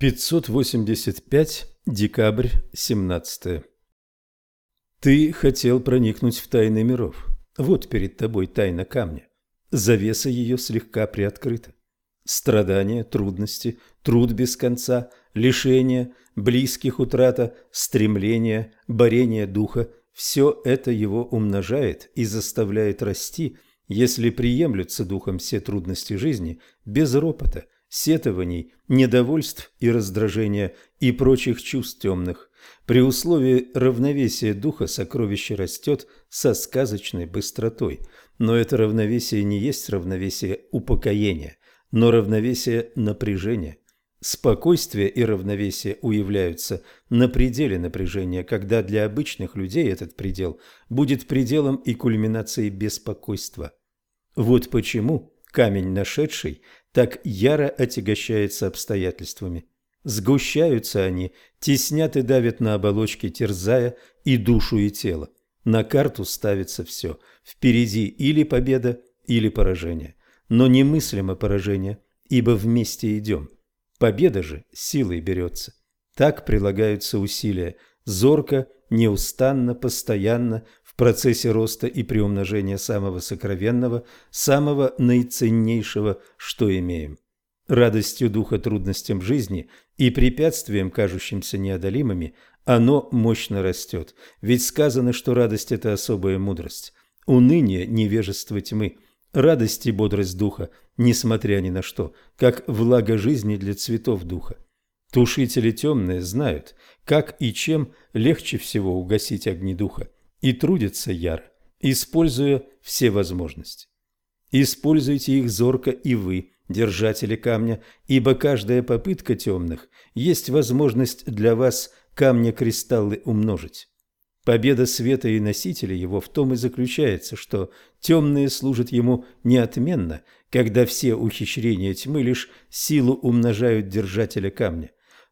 585, декабрь, 17. Ты хотел проникнуть в тайны миров. Вот перед тобой тайна камня. Завеса ее слегка приоткрыта. Страдания, трудности, труд без конца, лишения, близких утрата, стремления, борение духа – все это его умножает и заставляет расти, если приемлются духом все трудности жизни без ропота – сетований, недовольств и раздражения и прочих чувств темных. При условии равновесия духа сокровище растет со сказочной быстротой, но это равновесие не есть равновесие упокоения, но равновесие напряжения. Спокойствие и равновесие уявляются на пределе напряжения, когда для обычных людей этот предел будет пределом и кульминацией беспокойства. Вот почему камень нашедший так яро отягощается обстоятельствами. Сгущаются они, теснят и давят на оболочки, терзая и душу, и тело. На карту ставится все. Впереди или победа, или поражение. Но немыслимо поражение, ибо вместе идем. Победа же силой берется. Так прилагаются усилия. Зорко, неустанно, постоянно, процессе роста и приумножения самого сокровенного, самого наиценнейшего, что имеем. Радостью духа трудностям жизни и препятствиям, кажущимся неодолимыми, оно мощно растет. Ведь сказано, что радость – это особая мудрость. Уныние – невежество тьмы. Радость и бодрость духа, несмотря ни на что, как влага жизни для цветов духа. Тушители темные знают, как и чем легче всего угасить огни духа и трудится яро, используя все возможности. Используйте их зорко и вы, держатели камня, ибо каждая попытка темных есть возможность для вас камня-кристаллы умножить. Победа света и носителя его в том и заключается, что темные служат ему неотменно, когда все ухищрения тьмы лишь силу умножают держателя камня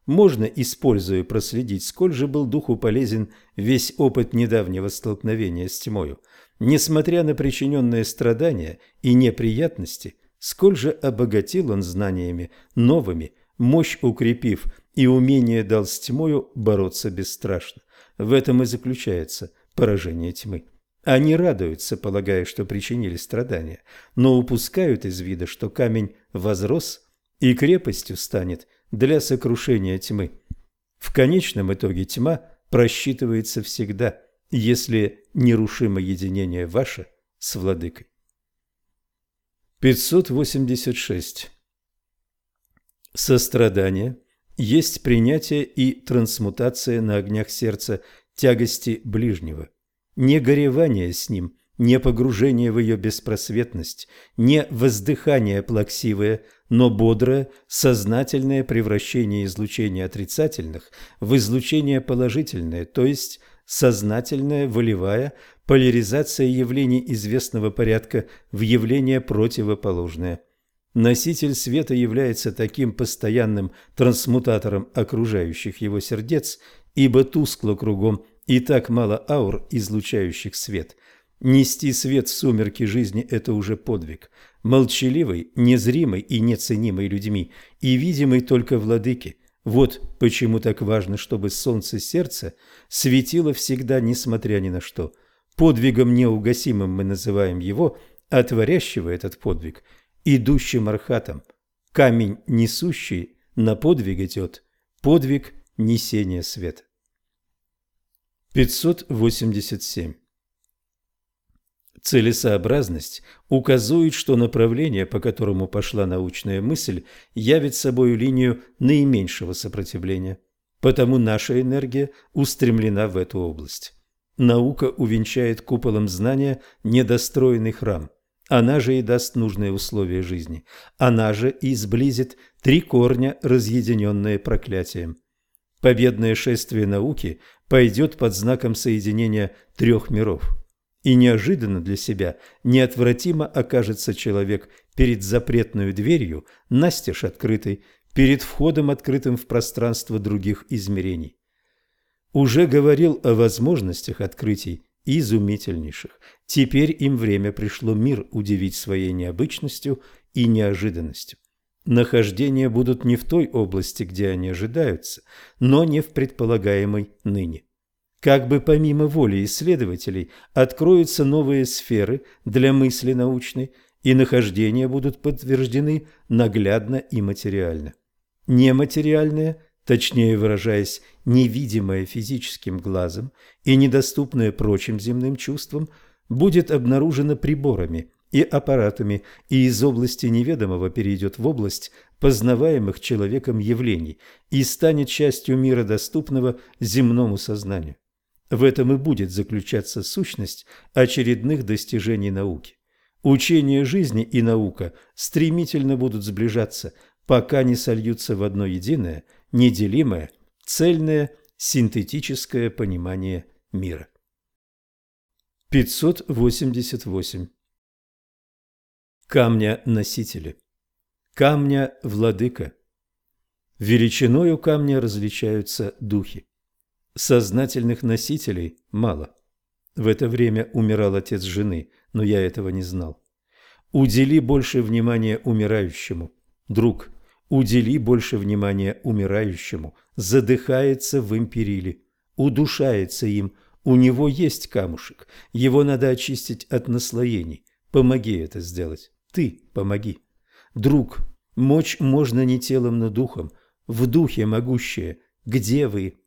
можно, используя, проследить, сколь же был духу полезен весь опыт недавнего столкновения с тьмою. Несмотря на причиненные страдания и неприятности, сколь же обогатил он знаниями новыми, мощь укрепив и умение дал с тьмою бороться бесстрашно. В этом и заключается поражение тьмы. Они радуются, полагая, что причинили страдания, но упускают из вида, что камень возрос и крепостью станет – для сокрушения тьмы. В конечном итоге тьма просчитывается всегда, если нерушимо единение ваше с владыкой. 586. Сострадание есть принятие и трансмутация на огнях сердца тягости ближнего, не горевание с ним, не погружение в ее беспросветность, не воздыхание плаксивое, но бодрое, сознательное превращение излучения отрицательных в излучение положительное, то есть сознательная, волевая поляризация явлений известного порядка в явление противоположное. Носитель света является таким постоянным трансмутатором окружающих его сердец, ибо тускло кругом и так мало аур, излучающих свет – Нести свет в сумерки жизни – это уже подвиг. Молчаливый, незримый и неценимый людьми, и видимый только владыке. Вот почему так важно, чтобы солнце сердца светило всегда, несмотря ни на что. Подвигом неугасимым мы называем его, а творящего этот подвиг – идущим архатом. Камень, несущий, на подвиг идет, подвиг несения света. 587 Целесообразность указывает, что направление, по которому пошла научная мысль, явит собой линию наименьшего сопротивления. Потому наша энергия устремлена в эту область. Наука увенчает куполом знания недостроенный храм. Она же и даст нужные условия жизни. Она же и сблизит три корня, разъединенные проклятием. Победное шествие науки пойдет под знаком соединения трех миров – и неожиданно для себя неотвратимо окажется человек перед запретной дверью, настежь открытой, перед входом, открытым в пространство других измерений. Уже говорил о возможностях открытий изумительнейших. Теперь им время пришло мир удивить своей необычностью и неожиданностью. Нахождения будут не в той области, где они ожидаются, но не в предполагаемой ныне. Как бы помимо воли исследователей откроются новые сферы для мысли научной, и нахождения будут подтверждены наглядно и материально. Нематериальное, точнее выражаясь, невидимое физическим глазом и недоступное прочим земным чувствам, будет обнаружено приборами и аппаратами и из области неведомого перейдет в область познаваемых человеком явлений и станет частью мира доступного земному сознанию. В этом и будет заключаться сущность очередных достижений науки. Учение жизни и наука стремительно будут сближаться, пока не сольются в одно единое, неделимое, цельное, синтетическое понимание мира. 588. Камня-носители. Камня-владыка. Величиною камня различаются духи. Сознательных носителей мало. В это время умирал отец жены, но я этого не знал. Удели больше внимания умирающему. Друг, удели больше внимания умирающему. Задыхается в империле. Удушается им. У него есть камушек. Его надо очистить от наслоений. Помоги это сделать. Ты помоги. Друг, мочь можно не телом, но духом. В духе могущее. Где вы?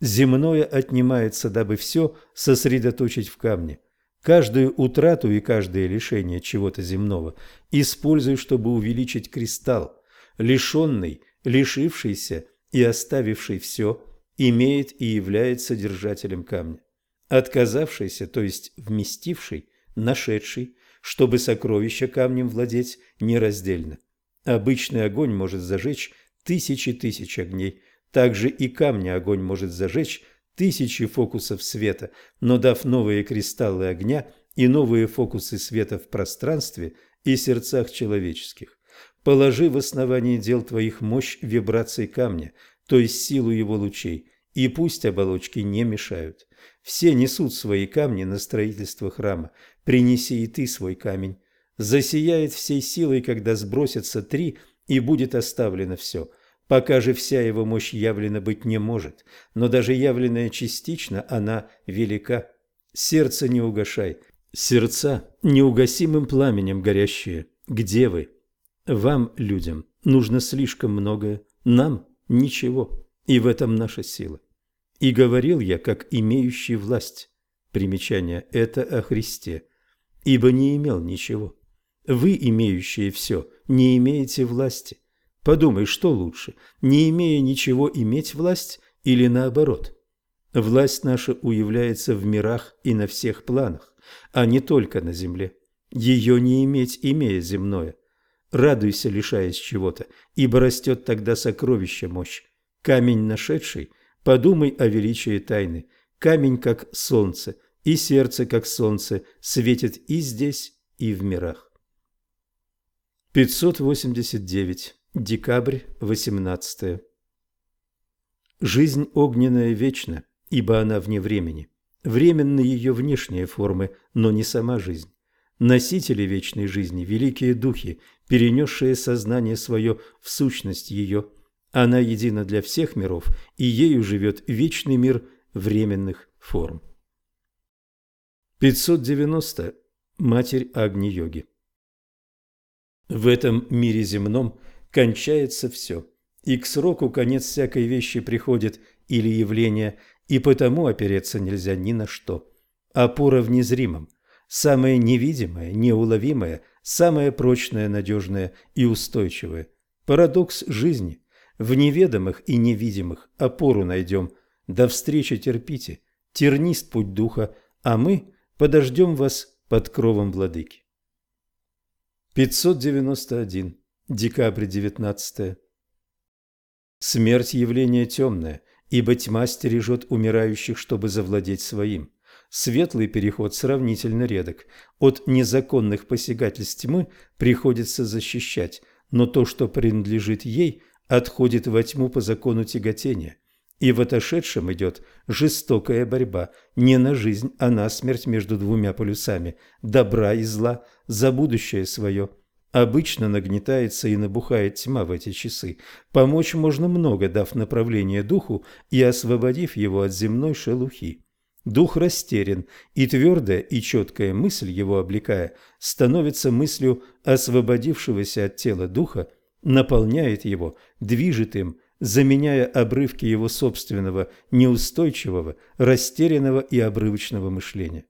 Земное отнимается, дабы все сосредоточить в камне. Каждую утрату и каждое лишение чего-то земного используй, чтобы увеличить кристалл. Лишенный, лишившийся и оставивший все, имеет и является держателем камня. Отказавшийся, то есть вместивший, нашедший, чтобы сокровища камнем владеть нераздельно. Обычный огонь может зажечь тысячи тысяч огней, также и камни огонь может зажечь тысячи фокусов света, но дав новые кристаллы огня и новые фокусы света в пространстве и сердцах человеческих. Положи в основании дел твоих мощь вибраций камня, то есть силу его лучей, и пусть оболочки не мешают. Все несут свои камни на строительство храма, принеси и ты свой камень. Засияет всей силой, когда сбросятся три, и будет оставлено все – Пока же вся его мощь явлена быть не может, но даже явленная частично, она велика. Сердце не угашай, сердца неугасимым пламенем горящие. Где вы? Вам, людям, нужно слишком многое, нам ничего, и в этом наша сила. И говорил я, как имеющий власть. Примечание – это о Христе. Ибо не имел ничего. Вы, имеющие все, не имеете власти. Подумай, что лучше, не имея ничего иметь власть или наоборот? Власть наша уявляется в мирах и на всех планах, а не только на земле. Ее не иметь, имея земное. Радуйся, лишаясь чего-то, ибо растет тогда сокровище мощь. Камень нашедший, подумай о величии тайны. Камень, как солнце, и сердце, как солнце, светит и здесь, и в мирах. 589. Декабрь 18. Жизнь огненная вечна, ибо она вне времени. Временны ее внешние формы, но не сама жизнь. Носители вечной жизни – великие духи, перенесшие сознание свое в сущность ее. Она едина для всех миров, и ею живет вечный мир временных форм. 590. Матерь Агни-йоги В этом мире земном – кончается все. И к сроку конец всякой вещи приходит или явления, и потому опереться нельзя ни на что. Опора в незримом, самое невидимое, неуловимое, самое прочное, надежное и устойчивое. Парадокс жизни. В неведомых и невидимых опору найдем. До встречи терпите, тернист путь духа, а мы подождем вас под кровом владыки. 591. Декабрь 19. Смерть – явление темное, ибо тьма стережет умирающих, чтобы завладеть своим. Светлый переход сравнительно редок. От незаконных посягательств тьмы приходится защищать, но то, что принадлежит ей, отходит во тьму по закону тяготения. И в отошедшем идет жестокая борьба не на жизнь, а на смерть между двумя полюсами – добра и зла, за будущее свое – Обычно нагнетается и набухает тьма в эти часы. Помочь можно много, дав направление духу и освободив его от земной шелухи. Дух растерян, и твердая и четкая мысль, его облекая, становится мыслью освободившегося от тела духа, наполняет его, движет им, заменяя обрывки его собственного неустойчивого, растерянного и обрывочного мышления.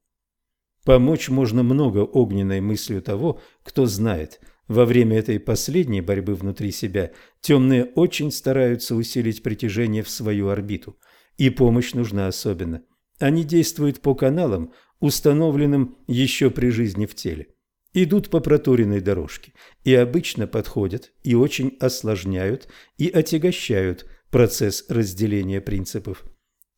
Помочь можно много огненной мыслью того, кто знает – во время этой последней борьбы внутри себя темные очень стараются усилить притяжение в свою орбиту, и помощь нужна особенно. Они действуют по каналам, установленным еще при жизни в теле. Идут по проторенной дорожке и обычно подходят и очень осложняют и отягощают процесс разделения принципов.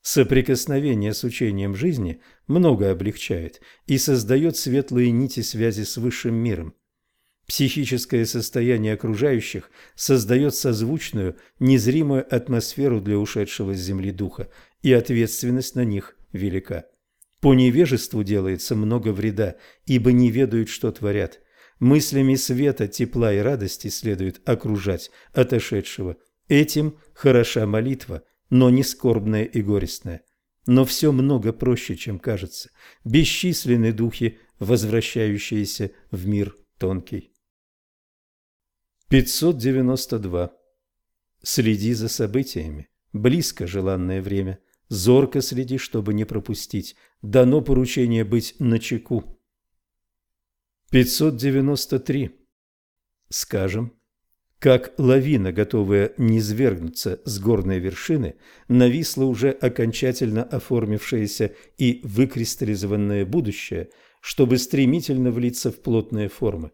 Соприкосновение с учением жизни много облегчает и создает светлые нити связи с высшим миром. Психическое состояние окружающих создает созвучную, незримую атмосферу для ушедшего с земли духа, и ответственность на них велика. По невежеству делается много вреда, ибо не ведают, что творят. Мыслями света, тепла и радости следует окружать отошедшего. Этим хороша молитва, но не скорбная и горестная. Но все много проще, чем кажется. Бесчисленны духи, возвращающиеся в мир тонкий. 592. Следи за событиями. Близко желанное время. Зорко следи, чтобы не пропустить. Дано поручение быть начеку. 593. Скажем, как лавина, готовая низвергнуться с горной вершины, нависло уже окончательно оформившееся и выкристаллизованное будущее, чтобы стремительно влиться в плотные формы.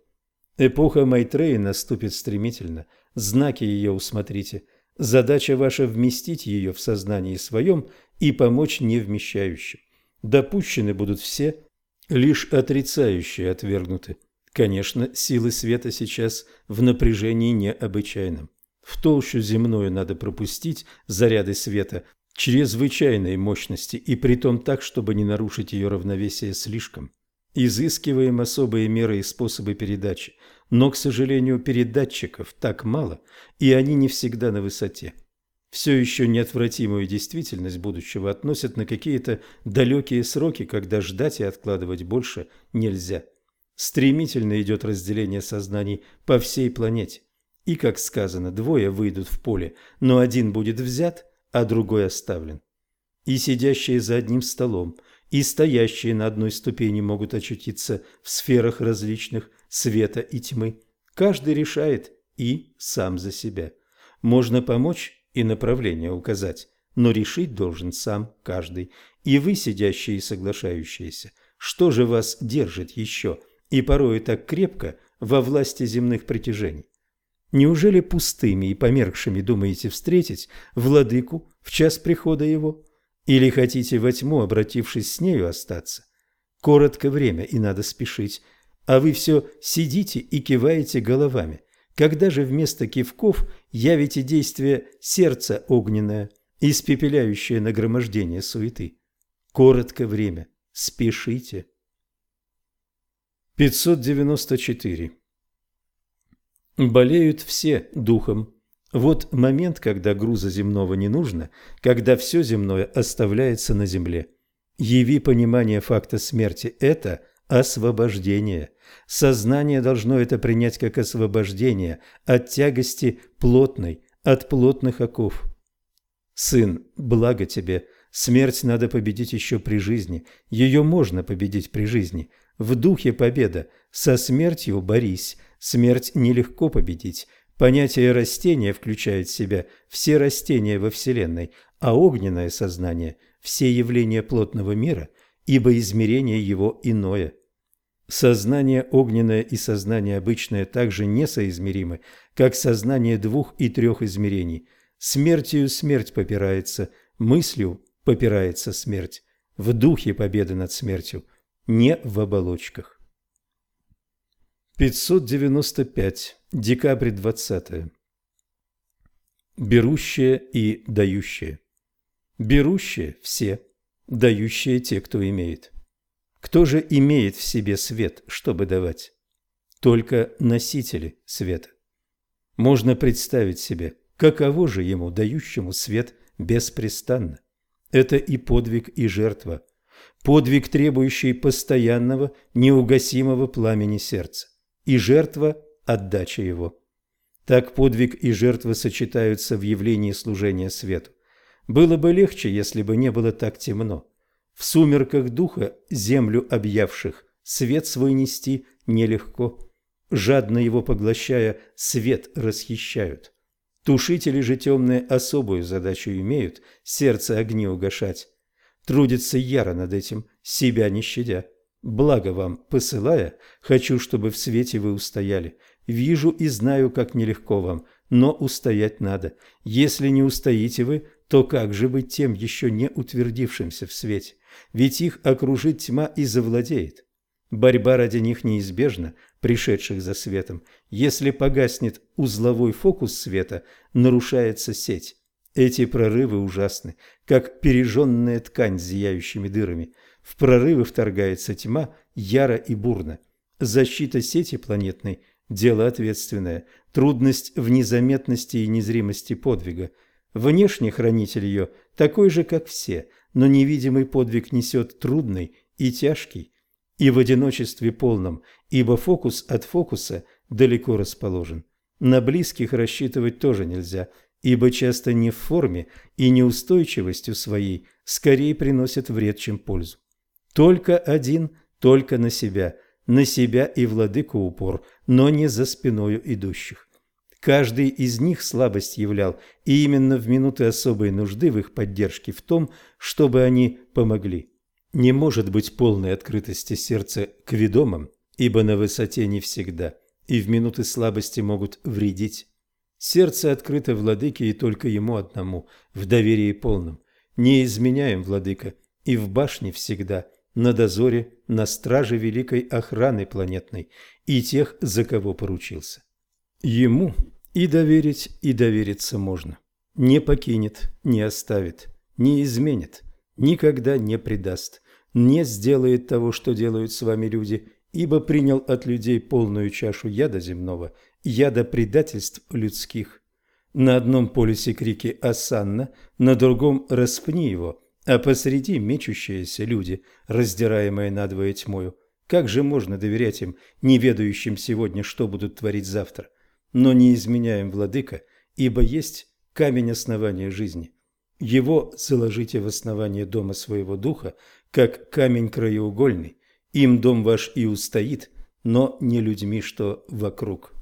Эпоха Майтреи наступит стремительно, знаки ее усмотрите. Задача ваша вместить ее в сознании своем и помочь невмещающим. Допущены будут все, лишь отрицающие отвергнуты. Конечно, силы света сейчас в напряжении необычайном. В толщу земную надо пропустить заряды света чрезвычайной мощности и притом так, чтобы не нарушить ее равновесие слишком. Изыскиваем особые меры и способы передачи, но, к сожалению, передатчиков так мало, и они не всегда на высоте. Все еще неотвратимую действительность будущего относят на какие-то далекие сроки, когда ждать и откладывать больше нельзя. Стремительно идет разделение сознаний по всей планете. И, как сказано, двое выйдут в поле, но один будет взят, а другой оставлен. И сидящие за одним столом – и стоящие на одной ступени могут очутиться в сферах различных света и тьмы. Каждый решает и сам за себя. Можно помочь и направление указать, но решить должен сам каждый. И вы, сидящие и соглашающиеся, что же вас держит еще и порой так крепко во власти земных притяжений? Неужели пустыми и померкшими думаете встретить владыку в час прихода его? Или хотите во тьму, обратившись с нею, остаться? Коротко время, и надо спешить. А вы все сидите и киваете головами. Когда же вместо кивков явите действие сердца огненное, испепеляющее нагромождение суеты? Коротко время. Спешите. 594. Болеют все духом, вот момент, когда груза земного не нужно, когда все земное оставляется на земле. Яви понимание факта смерти – это освобождение. Сознание должно это принять как освобождение от тягости плотной, от плотных оков. Сын, благо тебе, смерть надо победить еще при жизни, ее можно победить при жизни. В духе победа, со смертью борись, смерть нелегко победить – Понятие растения включает в себя все растения во Вселенной, а огненное сознание – все явления плотного мира, ибо измерение его иное. Сознание огненное и сознание обычное также несоизмеримы, как сознание двух и трех измерений. Смертью смерть попирается, мыслью попирается смерть, в духе победа над смертью, не в оболочках. 595. Декабрь 20. Берущие и дающие. Берущие – все, дающие – те, кто имеет. Кто же имеет в себе свет, чтобы давать? только носители света. Можно представить себе, каково же ему, дающему свет беспрестанно. Это и подвиг, и жертва. Подвиг, требующий постоянного, неугасимого пламени сердца. И жертва – отдача его. Так подвиг и жертва сочетаются в явлении служения свету. Было бы легче, если бы не было так темно. В сумерках духа, землю объявших, свет свой нести нелегко. Жадно его поглощая, свет расхищают. Тушители же темные особую задачу имеют – сердце огни угашать. Трудится яро над этим, себя не щадя. Благо вам посылая, хочу, чтобы в свете вы устояли. Вижу и знаю, как нелегко вам, но устоять надо. Если не устоите вы, то как же быть тем еще не утвердившимся в свете? Ведь их окружит тьма и завладеет. Борьба ради них неизбежна, пришедших за светом. Если погаснет узловой фокус света, нарушается сеть. Эти прорывы ужасны, как пережженная ткань с зияющими дырами. В прорывы вторгается тьма, яро и бурно. Защита сети планетной – дело ответственное. Трудность в незаметности и незримости подвига. Внешний хранитель ее такой же, как все, но невидимый подвиг несет трудный и тяжкий, и в одиночестве полном, ибо фокус от фокуса далеко расположен. На близких рассчитывать тоже нельзя, ибо часто не в форме и неустойчивостью своей скорее приносят вред, чем пользу. Только один, только на себя, на себя и владыку упор, но не за спиною идущих. Каждый из них слабость являл, и именно в минуты особой нужды в их поддержке в том, чтобы они помогли. Не может быть полной открытости сердца к ведомым, ибо на высоте не всегда, и в минуты слабости могут вредить. Сердце открыто владыке и только ему одному, в доверии полном. Не изменяем, владыка, и в башне всегда, на дозоре, на страже великой охраны планетной и тех, за кого поручился. Ему и доверить, и довериться можно. Не покинет, не оставит, не изменит, никогда не предаст не сделает того, что делают с вами люди, ибо принял от людей полную чашу яда земного, яда предательств людских. На одном полюсе крики «Асанна», на другом «Распни его», а посреди мечущиеся люди, раздираемые надвое тьмою. Как же можно доверять им, не ведающим сегодня, что будут творить завтра? Но не изменяем, владыка, ибо есть камень основания жизни. Его заложите в основание дома своего духа, как камень краеугольный, им дом ваш и устоит, но не людьми, что вокруг.